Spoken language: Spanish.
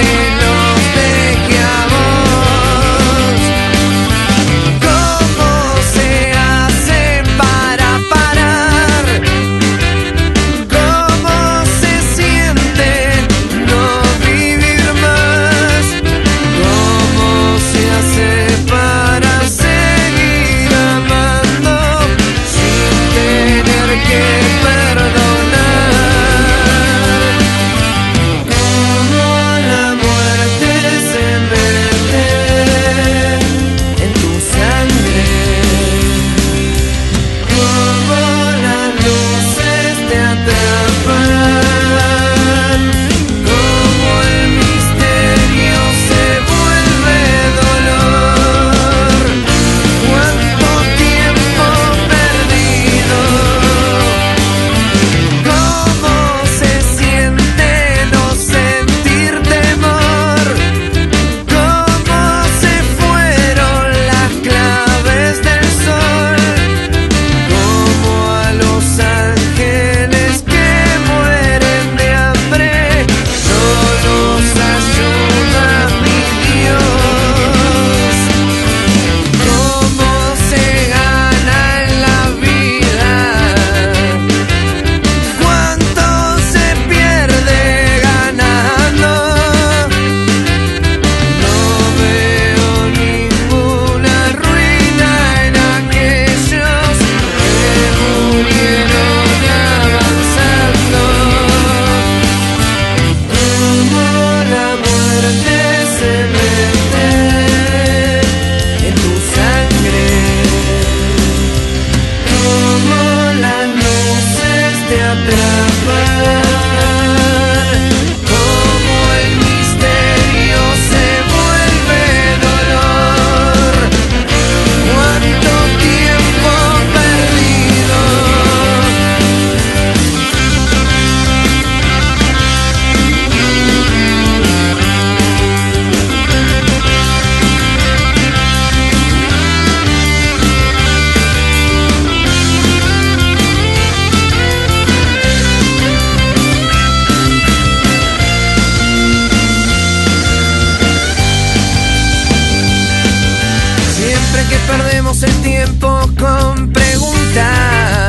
de at the front. Que perdemos el tiempo con preguntas.